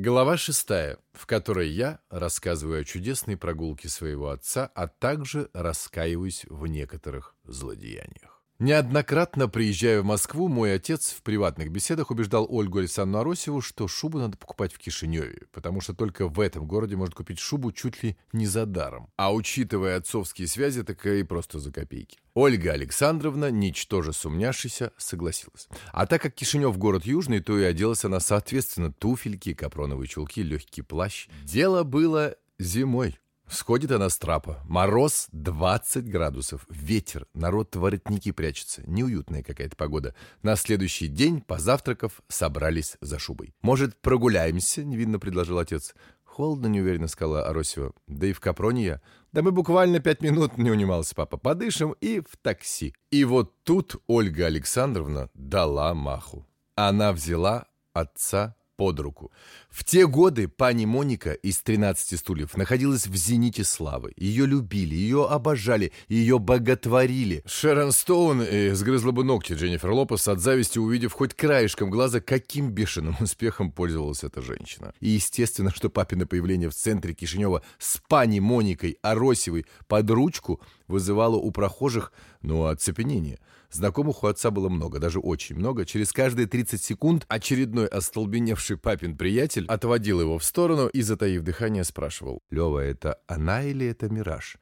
Глава шестая, в которой я рассказываю о чудесной прогулке своего отца, а также раскаиваюсь в некоторых злодеяниях. Неоднократно приезжая в Москву, мой отец в приватных беседах убеждал Ольгу Александровну Аросеву, что шубу надо покупать в Кишиневе, потому что только в этом городе можно купить шубу чуть ли не за даром. А учитывая отцовские связи, так и просто за копейки. Ольга Александровна, ничтоже сумняшися, согласилась. А так как Кишинев город южный, то и оделась она соответственно туфельки, капроновые чулки, легкий плащ. Дело было зимой. Сходит она с трапа. Мороз 20 градусов. Ветер. Народ воротники прячется. Неуютная какая-то погода. На следующий день, позавтракав, собрались за шубой. «Может, прогуляемся?» — невинно предложил отец. «Холодно», — неуверенно сказала Аросева. «Да и в Капроне я». «Да мы буквально пять минут», — не унимался папа. «Подышим и в такси». И вот тут Ольга Александровна дала маху. Она взяла отца под руку. В те годы пани Моника из «13 стульев» находилась в зените славы. Ее любили, ее обожали, ее боготворили. Шерон Стоун э, сгрызла бы ногти Дженнифер Лопес от зависти, увидев хоть краешком глаза, каким бешеным успехом пользовалась эта женщина. И естественно, что папино появление в центре Кишинева с пани Моникой Аросевой под ручку вызывало у прохожих, ну, оцепенение. Знакомых у отца было много, даже очень много. Через каждые 30 секунд очередной остолбеневший папин приятель отводил его в сторону и, затаив дыхание, спрашивал. «Лева, это она или это мираж?»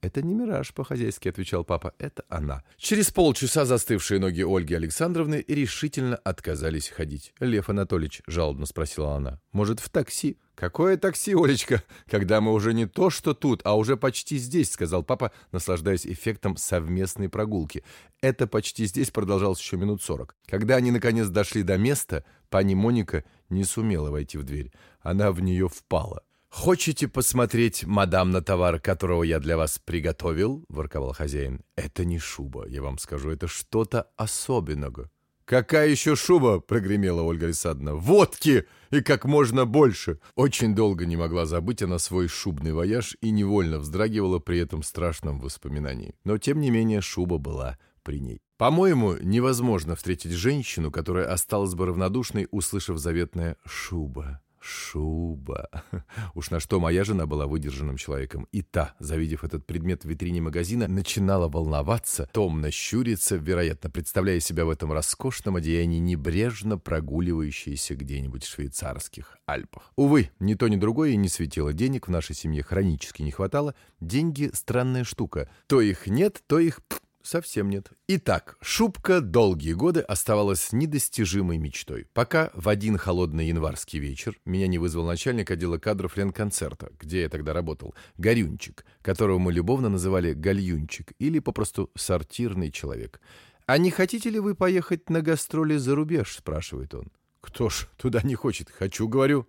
«Это не мираж», — по-хозяйски отвечал папа, — «это она». Через полчаса застывшие ноги Ольги Александровны решительно отказались ходить. «Лев Анатольевич», — жалобно спросила она, — «может, в такси?» «Какое такси, Олечка? Когда мы уже не то, что тут, а уже почти здесь», — сказал папа, наслаждаясь эффектом совместной прогулки. Это почти здесь продолжалось еще минут сорок. Когда они, наконец, дошли до места, пани Моника не сумела войти в дверь. Она в нее впала. «Хочете посмотреть, мадам, на товар, которого я для вас приготовил?» — ворковал хозяин. «Это не шуба, я вам скажу, это что-то особенного». «Какая еще шуба?» — прогремела Ольга Александровна. «Водки! И как можно больше!» Очень долго не могла забыть она свой шубный вояж и невольно вздрагивала при этом страшном воспоминании. Но, тем не менее, шуба была при ней. По-моему, невозможно встретить женщину, которая осталась бы равнодушной, услышав заветное «шуба». Шуба. Уж на что моя жена была выдержанным человеком. И та, завидев этот предмет в витрине магазина, начинала волноваться, томно щуриться, вероятно, представляя себя в этом роскошном одеянии, небрежно прогуливающейся где-нибудь в швейцарских Альпах. Увы, ни то, ни другое не светило. Денег в нашей семье хронически не хватало. Деньги — странная штука. То их нет, то их Совсем нет. Итак, шубка долгие годы оставалась недостижимой мечтой, пока в один холодный январский вечер меня не вызвал начальник отдела кадров Ленконцерта, где я тогда работал, Горюнчик, которого мы любовно называли Гальюнчик или попросту сортирный человек. «А не хотите ли вы поехать на гастроли за рубеж?» – спрашивает он. «Кто ж туда не хочет? Хочу, говорю.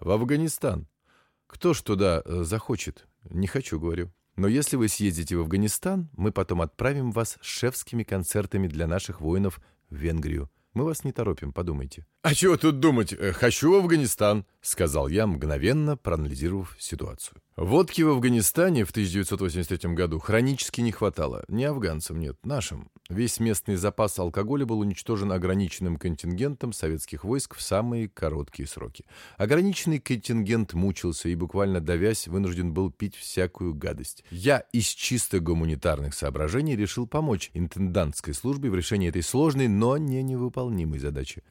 В Афганистан. Кто ж туда э, захочет? Не хочу, говорю. Но если вы съездите в Афганистан, мы потом отправим вас с шефскими концертами для наших воинов в Венгрию. Мы вас не торопим, подумайте». «А чего тут думать? Э, хочу в Афганистан», — сказал я, мгновенно проанализировав ситуацию. Водки в Афганистане в 1983 году хронически не хватало. Не афганцам, нет, нашим. Весь местный запас алкоголя был уничтожен ограниченным контингентом советских войск в самые короткие сроки. Ограниченный контингент мучился и, буквально давясь, вынужден был пить всякую гадость. Я из чисто гуманитарных соображений решил помочь интендантской службе в решении этой сложной, но не невыполнимой задачи.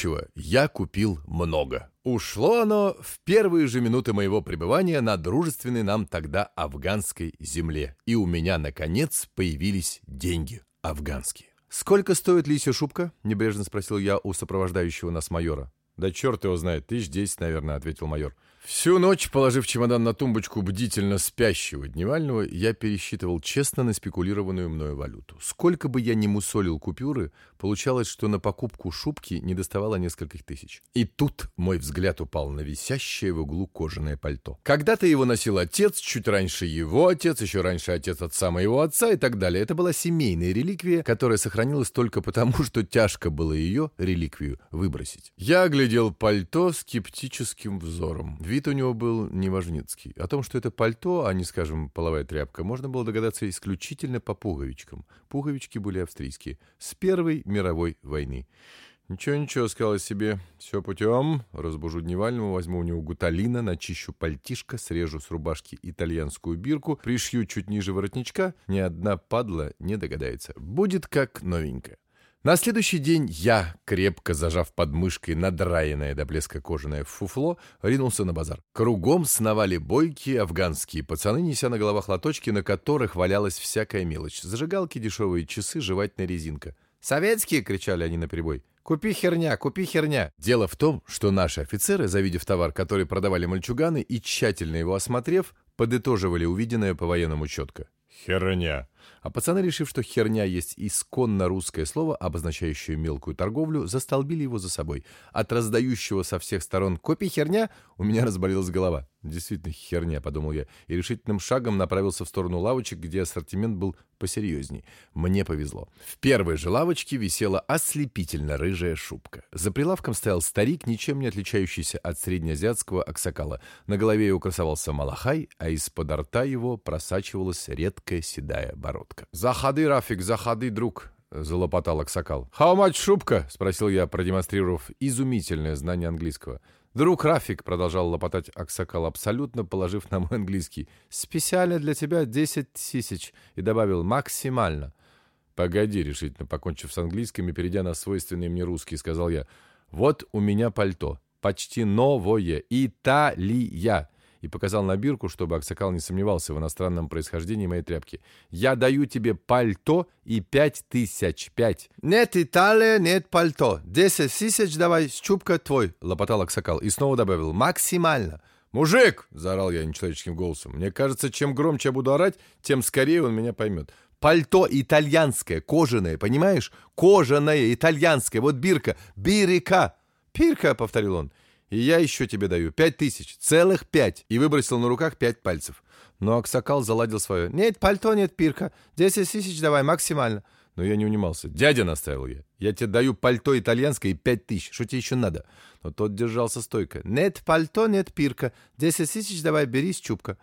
Горючего я купил много. Ушло оно в первые же минуты моего пребывания на дружественной нам тогда афганской земле. И у меня, наконец, появились деньги афганские. «Сколько стоит лисья шубка?» — небрежно спросил я у сопровождающего нас майора. «Да черт его знает, тысяч десять, наверное», — ответил майор. Всю ночь, положив чемодан на тумбочку бдительно спящего дневального, я пересчитывал честно на спекулированную мною валюту. Сколько бы я ни мусолил купюры, получалось, что на покупку шубки не доставало нескольких тысяч. И тут мой взгляд упал на висящее в углу кожаное пальто. Когда-то его носил отец, чуть раньше его отец, еще раньше отец отца моего отца и так далее. Это была семейная реликвия, которая сохранилась только потому, что тяжко было ее, реликвию, выбросить. Я оглядел пальто скептическим взором. Вид у него был неважницкий. О том, что это пальто, а не, скажем, половая тряпка, можно было догадаться исключительно по пуговичкам. Пуговички были австрийские. С Первой мировой войны. Ничего-ничего, сказала себе, все путем. Разбужу Дневального, возьму у него гуталина, начищу пальтишко, срежу с рубашки итальянскую бирку, пришью чуть ниже воротничка. Ни одна падла не догадается. Будет как новенькая. На следующий день я, крепко зажав под мышкой надраенное до блеска кожаное фуфло, ринулся на базар. Кругом сновали бойкие афганские пацаны, неся на головах лоточки, на которых валялась всякая мелочь. Зажигалки, дешевые часы, жевательная резинка. «Советские!» — кричали они наперебой. «Купи херня, купи херня!» Дело в том, что наши офицеры, завидев товар, который продавали мальчуганы, и тщательно его осмотрев, подытоживали увиденное по-военному четко. «Херня!» А пацаны, решив, что херня есть исконно русское слово, обозначающее мелкую торговлю, застолбили его за собой. От раздающего со всех сторон «Купи херня!» у меня разболелась голова. Действительно херня, подумал я, и решительным шагом направился в сторону лавочек, где ассортимент был посерьезней. Мне повезло. В первой же лавочке висела ослепительно рыжая шубка. За прилавком стоял старик, ничем не отличающийся от среднеазиатского аксакала. На голове его красовался малахай, а из-под рта его просачивалась редкая седая бородка. «Заходи, Рафик, заходи, друг!» — залопотал Аксакал. «How much шубка?» — спросил я, продемонстрировав изумительное знание английского. «Друг Рафик», — продолжал лопотать Аксакал, абсолютно положив на мой английский, «специально для тебя 10 тысяч», и добавил «максимально». «Погоди», — решительно покончив с английским и перейдя на свойственный мне русский, сказал я, «вот у меня пальто, почти новое, Италия» и показал на бирку, чтобы Аксакал не сомневался в иностранном происхождении моей тряпки. «Я даю тебе пальто и пять тысяч, пять». «Нет Италия, нет пальто. Десять тысяч давай, щупка твой», — лопотал Аксакал и снова добавил «максимально». «Мужик!» — заорал я нечеловеческим голосом. «Мне кажется, чем громче я буду орать, тем скорее он меня поймет. Пальто итальянское, кожаное, понимаешь? Кожаное, итальянское. Вот бирка, бирика». «Пирка», — повторил он. И я еще тебе даю пять тысяч, целых пять!» И выбросил на руках пять пальцев. Но Аксакал заладил свое. «Нет, пальто нет, пирка. Десять тысяч давай, максимально». Но я не унимался. «Дядя», — наставил я, — «я тебе даю пальто итальянское и пять тысяч. Что тебе еще надо?» Но тот держался стойко. «Нет, пальто, нет, пирка. Десять тысяч давай, бери, чубка».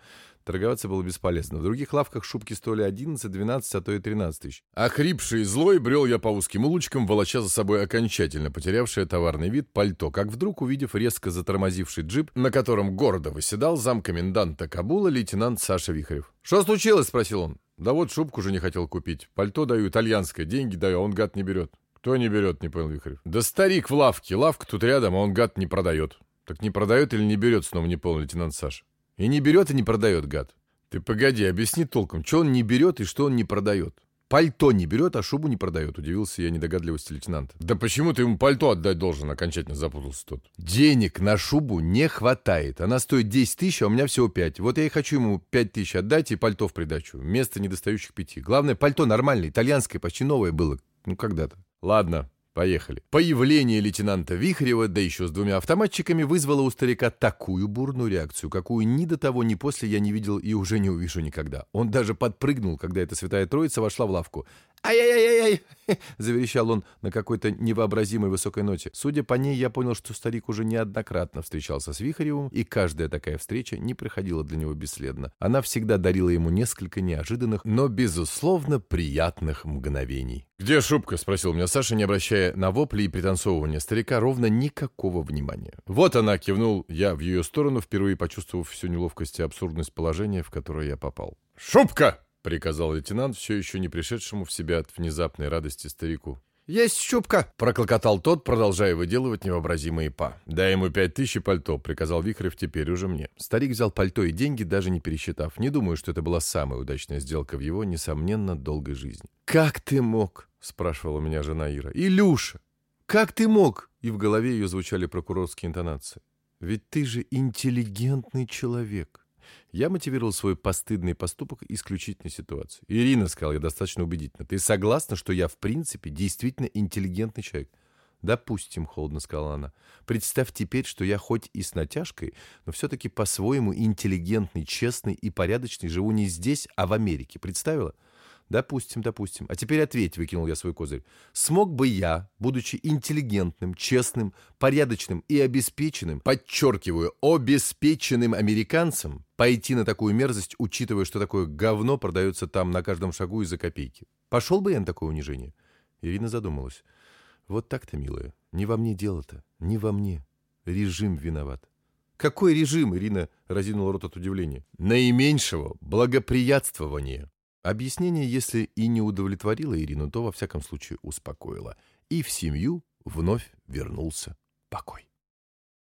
Торговаться было бесполезно. В других лавках шубки стоили 11, 12, а то и 13 тысяч. Охрипший и злой брел я по узким улочкам, волоча за собой окончательно потерявшее товарный вид пальто, как вдруг, увидев резко затормозивший джип, на котором гордо выседал замкоменданта Кабула лейтенант Саша Вихарев. «Что случилось?» — спросил он. «Да вот шубку же не хотел купить. Пальто даю итальянское, деньги даю, а он, гад, не берет». «Кто не берет?» — не понял Вихарев. «Да старик в лавке. Лавка тут рядом, а он, гад, не продает». «Так не продает или не берет?» — снова не понял лейтенант Саша. И не берет, и не продает, гад. Ты погоди, объясни толком, что он не берет и что он не продает. Пальто не берет, а шубу не продает, удивился я недогадливости лейтенанта. Да почему ты ему пальто отдать должен, окончательно запутался тот. Денег на шубу не хватает. Она стоит 10 тысяч, а у меня всего 5. Вот я и хочу ему 5 тысяч отдать и пальто в придачу. Вместо недостающих пяти. Главное, пальто нормальное, итальянское, почти новое было. Ну, когда-то. Ладно, Поехали. Появление лейтенанта Вихрева, да еще с двумя автоматчиками, вызвало у старика такую бурную реакцию, какую ни до того, ни после я не видел и уже не увижу никогда. Он даже подпрыгнул, когда эта святая троица вошла в лавку. «Ай-яй-яй-яй!» — заверещал он на какой-то невообразимой высокой ноте. Судя по ней, я понял, что старик уже неоднократно встречался с Вихаревым, и каждая такая встреча не проходила для него бесследно. Она всегда дарила ему несколько неожиданных, но, безусловно, приятных мгновений. «Где шубка?» — спросил меня Саша, не обращая на вопли и пританцовывания старика ровно никакого внимания. «Вот она!» — кивнул я в ее сторону, впервые почувствовав всю неловкость и абсурдность положения, в которое я попал. «Шубка!» Приказал лейтенант, все еще не пришедшему в себя от внезапной радости старику. «Есть щупка!» — проклокотал тот, продолжая выделывать невообразимые па. «Дай ему пять тысяч и пальто», — приказал Вихрев теперь уже мне. Старик взял пальто и деньги, даже не пересчитав. Не думаю, что это была самая удачная сделка в его, несомненно, долгой жизни. «Как ты мог?» — спрашивала меня жена Ира. «Илюша! Как ты мог?» И в голове ее звучали прокурорские интонации. «Ведь ты же интеллигентный человек». Я мотивировал свой постыдный поступок исключительной ситуации. «Ирина», — сказал я достаточно убедительно, — «ты согласна, что я, в принципе, действительно интеллигентный человек?» «Допустим», — холодно сказала она. «Представь теперь, что я хоть и с натяжкой, но все-таки по-своему интеллигентный, честный и порядочный живу не здесь, а в Америке. Представила?» Допустим, допустим. А теперь ответь, выкинул я свой козырь. Смог бы я, будучи интеллигентным, честным, порядочным и обеспеченным, подчеркиваю, обеспеченным американцем, пойти на такую мерзость, учитывая, что такое говно продается там на каждом шагу из-за копейки? Пошел бы я на такое унижение? Ирина задумалась. Вот так-то, милая. Не во мне дело-то. Не во мне. Режим виноват. Какой режим? Ирина разинула рот от удивления. Наименьшего благоприятствования. Объяснение, если и не удовлетворило Ирину, то во всяком случае успокоило. И в семью вновь вернулся покой.